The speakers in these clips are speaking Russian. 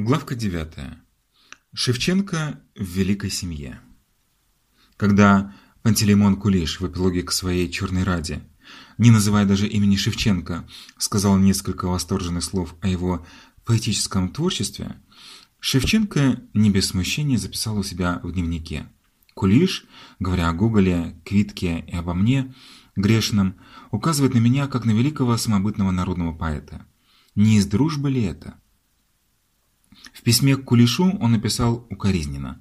Главка 9. Шевченко в великой семье. Когда Пантелеймон Кулиш в эпилоге к своей «Черной Раде», не называя даже имени Шевченко, сказал несколько восторженных слов о его поэтическом творчестве, Шевченко не без смущения записал у себя в дневнике. Кулиш, говоря о Гоголе, Квитке и обо мне, грешном, указывает на меня как на великого самобытного народного поэта. Не из дружбы ли это? В письме к Кулишу он написал укоризненно.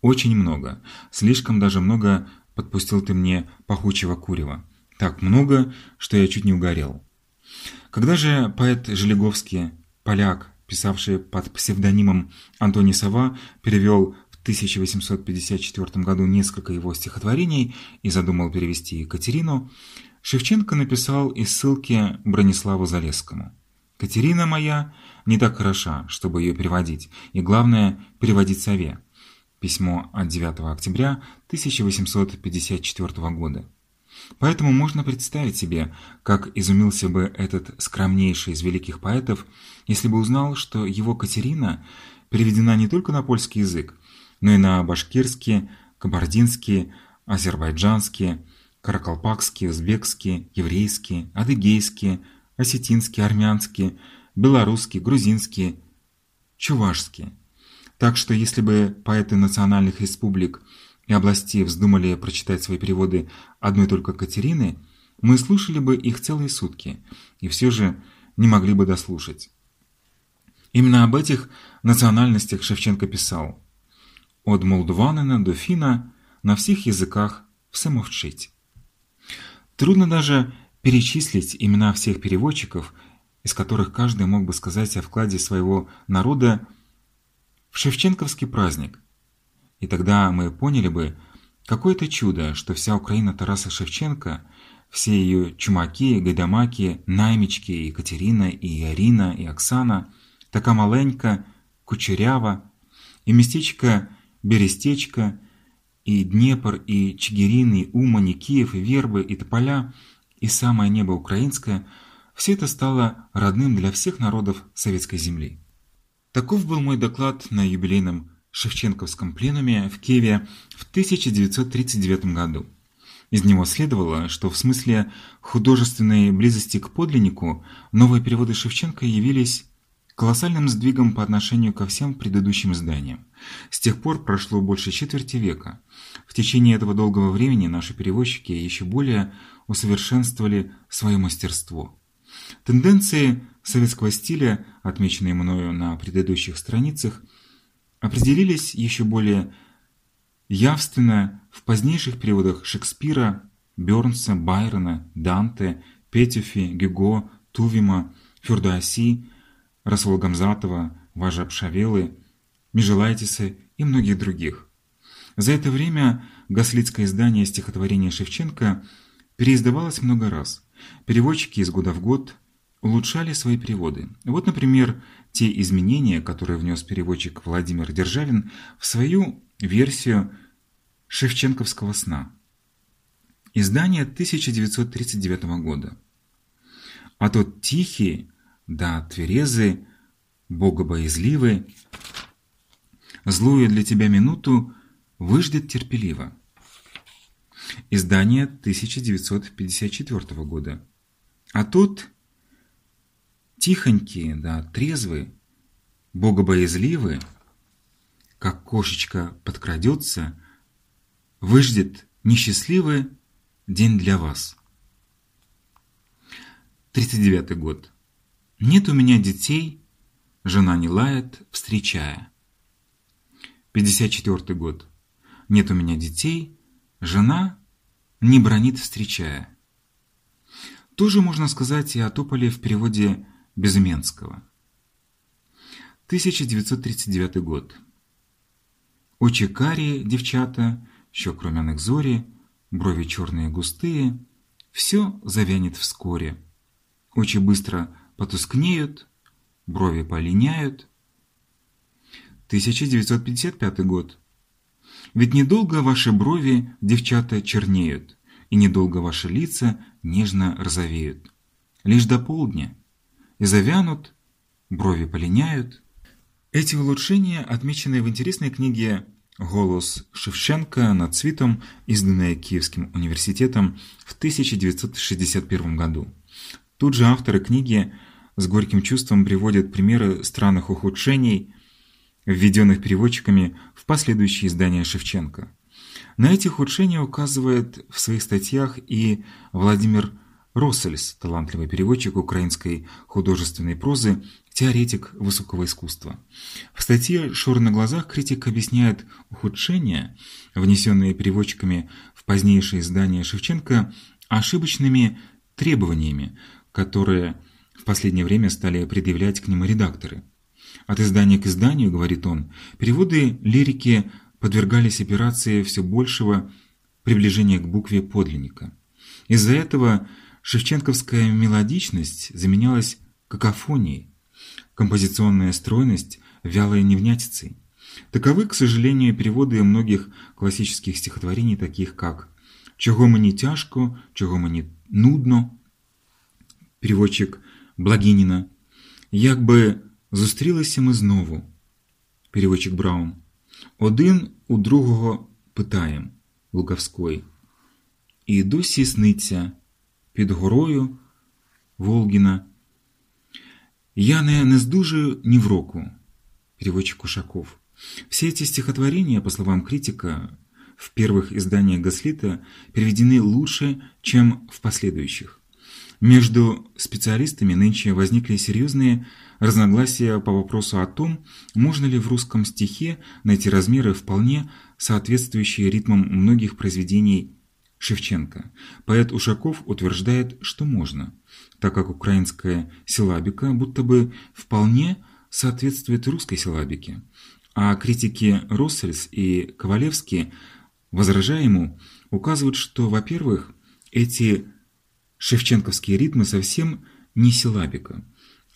«Очень много, слишком даже много подпустил ты мне пахучего курева. Так много, что я чуть не угорел». Когда же поэт Желеговский, поляк, писавший под псевдонимом Антоний Сова, перевел в 1854 году несколько его стихотворений и задумал перевести Екатерину, Шевченко написал из ссылки Брониславу Залесскому. «Катерина моя не так хороша, чтобы ее переводить, и главное, переводить сове». Письмо от 9 октября 1854 года. Поэтому можно представить себе, как изумился бы этот скромнейший из великих поэтов, если бы узнал, что его Катерина переведена не только на польский язык, но и на башкирский, кабардинский, азербайджанский, каракалпакский, узбекский, еврейский, адыгейский, осетинский, армянский, белорусский, грузинский, чувашский. Так что если бы поэты национальных республик и областей вздумали прочитать свои переводы одной только Катерины, мы слушали бы их целые сутки, и все же не могли бы дослушать. Именно об этих национальностях Шевченко писал «От молдванина до фина на всех языках все мовчить». Трудно даже перечислить имена всех переводчиков, из которых каждый мог бы сказать о вкладе своего народа в шевченковский праздник. И тогда мы поняли бы, какое это чудо, что вся Украина Тараса Шевченко, все ее чумаки, гайдамаки, наймички, Екатерина, и Арина, и Оксана, така маленька, кучерява, и местечко Берестечко, и Днепр, и Чигирин, и Умань, и Киев, и Вербы, и Тополя, и самое небо украинское – все это стало родным для всех народов советской земли. Таков был мой доклад на юбилейном Шевченковском пленуме в Киеве в 1939 году. Из него следовало, что в смысле художественной близости к подлиннику новые переводы Шевченко явились колоссальным сдвигом по отношению ко всем предыдущим изданиям. С тех пор прошло больше четверти века. В течение этого долгого времени наши переводчики еще более усовершенствовали свое мастерство. Тенденции советского стиля, отмеченные мною на предыдущих страницах, определились еще более явственно в позднейших переводах Шекспира, Бёрнса, Байрона, Данте, Петюфи, Гюго, Тувима, Фюрдуаси, Расула Гамзатова, Важа Пшавелы, Межелайтиса и многих других. За это время гаслицкое издание стихотворения Шевченко переиздавалось много раз. Переводчики из года в год улучшали свои переводы. Вот, например, те изменения, которые внес переводчик Владимир Державин в свою версию Шевченковского сна. Издание 1939 года. А тот тихий, да тверезы, богобоязливый, злую для тебя минуту выждет терпеливо. Издание 1954 года. А тот тихонькие, да, трезвые, богобоязливые, как кошечка подкрадется, выждет несчастливый день для вас. 39 год. Нет у меня детей, жена не лает, встречая. 54 год. Нет у меня детей, жена не бронит, встречая. Тоже можно сказать и о тополе в переводе Безыменского. 1939 год. Очи карие, девчата, щек румяных зори, брови черные густые, все завянет вскоре. Очи быстро потускнеют, брови полиняют. 1955 год. Ведь недолго ваши брови, девчата, чернеют, и недолго ваши лица нежно розовеют. Лишь до полдня – и завянут, брови полиняют. Эти улучшения отмечены в интересной книге «Голос Шевченко над цветом», изданной Киевским университетом в 1961 году. Тут же авторы книги с горьким чувством приводят примеры странных ухудшений, введенных переводчиками в последующие издания Шевченко. На эти ухудшения указывает в своих статьях и Владимир Россельс, талантливый переводчик украинской художественной прозы, теоретик высокого искусства. В статье «Шор на глазах» критик объясняет ухудшения, внесенные переводчиками в позднейшие издания Шевченко, ошибочными требованиями, которые в последнее время стали предъявлять к ним редакторы. От издания к изданию, говорит он, переводы лирики подвергались операции все большего приближения к букве подлинника. Из-за этого шевченковская мелодичность заменялась какофонией, композиционная стройность – вялой невнятицей. Таковы, к сожалению, переводы многих классических стихотворений, таких как «Чого мені тяжко», «Чого мені нудно», переводчик Благиніна, «Як би зустрілися ми знову», переводчик Браун, «Один у другого питаєм» Луковської, «І досі сниться під горою Волгіна» «Я не, не сдужаю ни в року» переводчик Ушаков. Все эти стихотворения, по словам критика, в первых изданиях Гаслита переведены лучше, чем в последующих. Между специалистами нынче возникли серьезные разногласия по вопросу о том, можно ли в русском стихе найти размеры вполне соответствующие ритмам многих произведений Шевченко. Поэт Ушаков утверждает, что можно, так как украинская силабика будто бы вполне соответствует русской силабике, а критики Россельс и Ковалевский, возражая ему, указывают, что, во-первых, эти шевченковские ритмы совсем не силабика,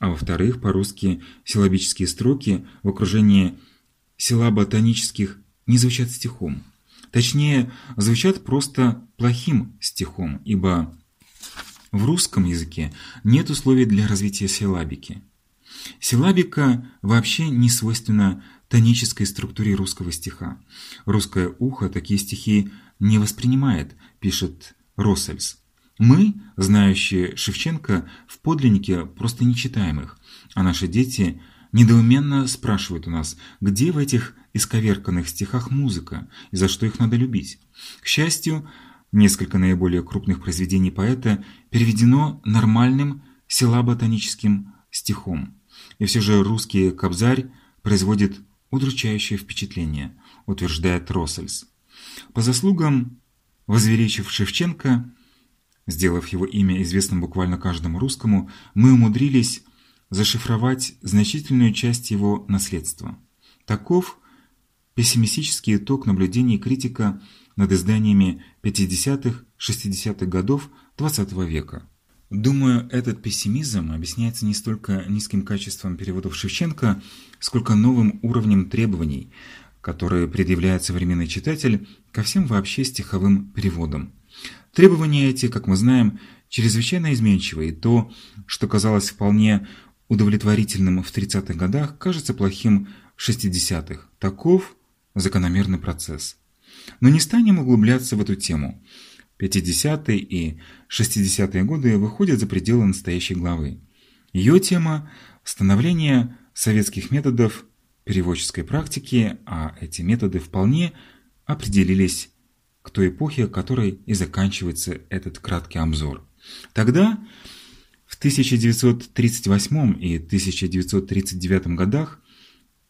а во-вторых, по-русски силабические строки в окружении силаботонических не звучат стихом. Точнее, звучат просто плохим стихом, ибо в русском языке нет условий для развития силабики. Силабика вообще не свойственна тонической структуре русского стиха. Русское ухо такие стихи не воспринимает, пишет Россельс. Мы, знающие Шевченко, в подлиннике просто не читаем их, а наши дети недоуменно спрашивают у нас, где в этих исковерканных стихах музыка и за что их надо любить. К счастью, несколько наиболее крупных произведений поэта переведено нормальным силаботоническим стихом. И все же русский кобзарь производит удручающее впечатление, утверждает Россельс. По заслугам возвеличив Шевченко, сделав его имя известным буквально каждому русскому, мы умудрились зашифровать значительную часть его наследства. Таков пессимистический итог наблюдений критика над изданиями 50-х-60-х годов XX -го века. Думаю, этот пессимизм объясняется не столько низким качеством переводов Шевченко, сколько новым уровнем требований, которые предъявляет современный читатель ко всем вообще стиховым переводам. Требования эти, как мы знаем, чрезвычайно изменчивы, и то, что казалось вполне удовлетворительным в 30-х годах, кажется плохим в 60-х. Таков закономерный процесс. Но не станем углубляться в эту тему – 50-е и 60-е годы выходят за пределы настоящей главы. Ее тема – становление советских методов переводческой практики, а эти методы вполне определились к той эпохе, которой и заканчивается этот краткий обзор. Тогда, в 1938 и 1939 годах,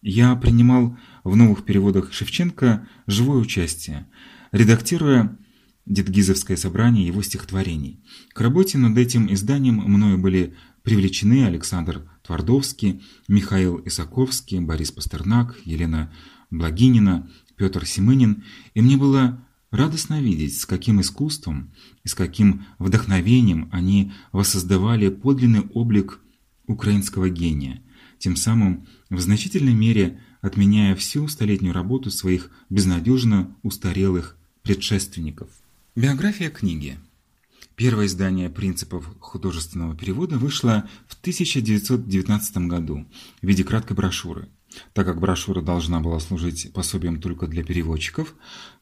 я принимал в новых переводах Шевченко живое участие, редактируя Дедгизовское собрание его стихотворений. К работе над этим изданием мною были привлечены Александр Твардовский, Михаил Исаковский, Борис Пастернак, Елена Благинина, Петр Семынин, и мне было радостно видеть, с каким искусством и с каким вдохновением они воссоздавали подлинный облик украинского гения, тем самым в значительной мере отменяя всю столетнюю работу своих безнадежно устарелых предшественников. Биография книги. Первое издание принципов художественного перевода вышло в 1919 году в виде краткой брошюры. Так как брошюра должна была служить пособием только для переводчиков,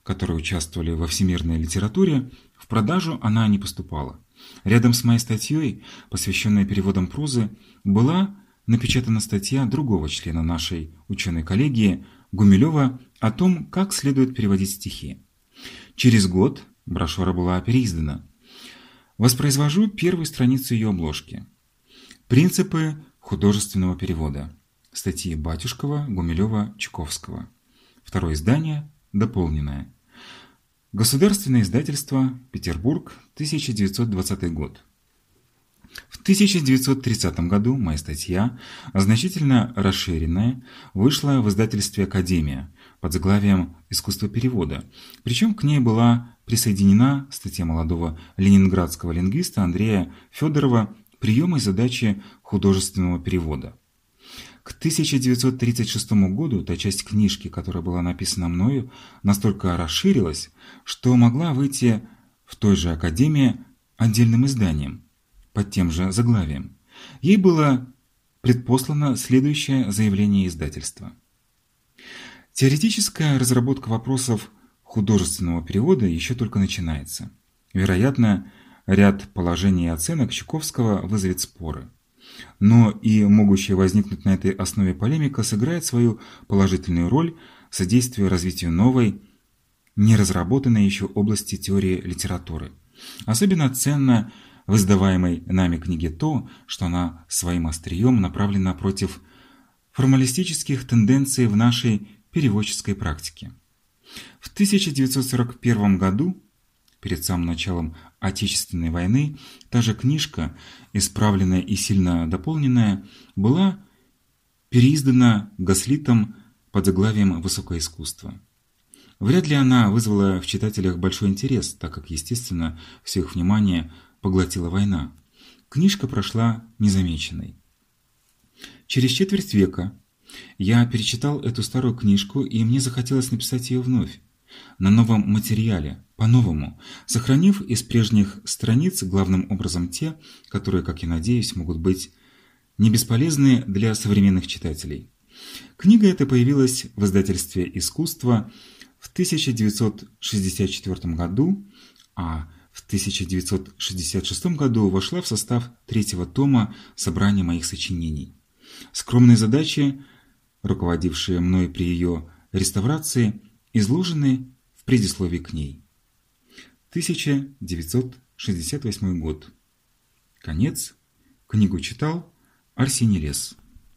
которые участвовали во всемирной литературе, в продажу она не поступала. Рядом с моей статьей, посвященной переводам прозы, была напечатана статья другого члена нашей ученой коллегии Гумилева о том, как следует переводить стихи. Через год брошюра была переиздана. Воспроизвожу первую страницу ее обложки. Принципы художественного перевода. Статьи Батюшкова, Гумилева, Чуковского. Второе издание, дополненное. Государственное издательство, Петербург, 1920 год. В 1930 году моя статья, значительно расширенная, вышла в издательстве «Академия» под заглавием «Искусство перевода», причем к ней была присоединена статья молодого ленинградского лингвиста Андрея Федорова «Приемы и задачи художественного перевода». К 1936 году та часть книжки, которая была написана мною, настолько расширилась, что могла выйти в той же Академии отдельным изданием под тем же заглавием. Ей было предпослано следующее заявление издательства. Теоретическая разработка вопросов художественного перевода еще только начинается. Вероятно, ряд положений и оценок Чуковского вызовет споры но и могущая возникнуть на этой основе полемика сыграет свою положительную роль, содействуя развитию новой, неразработанной еще области теории литературы. Особенно ценно в издаваемой нами книге то, что она своим острием направлена против формалистических тенденций в нашей переводческой практике. В 1941 году перед самым началом Отечественной войны, та же книжка, исправленная и сильно дополненная, была переиздана Гаслитом под заглавием «Высокое искусство». Вряд ли она вызвала в читателях большой интерес, так как, естественно, все их внимание поглотила война. Книжка прошла незамеченной. Через четверть века я перечитал эту старую книжку, и мне захотелось написать ее вновь на новом материале, по-новому, сохранив из прежних страниц главным образом те, которые, как я надеюсь, могут быть не бесполезны для современных читателей. Книга эта появилась в издательстве «Искусство» в 1964 году, а в 1966 году вошла в состав третьего тома собрания моих сочинений. Скромные задачи, руководившие мной при ее реставрации, изложены в предисловии к ней. 1968 год. Конец. Книгу читал Арсений Лес.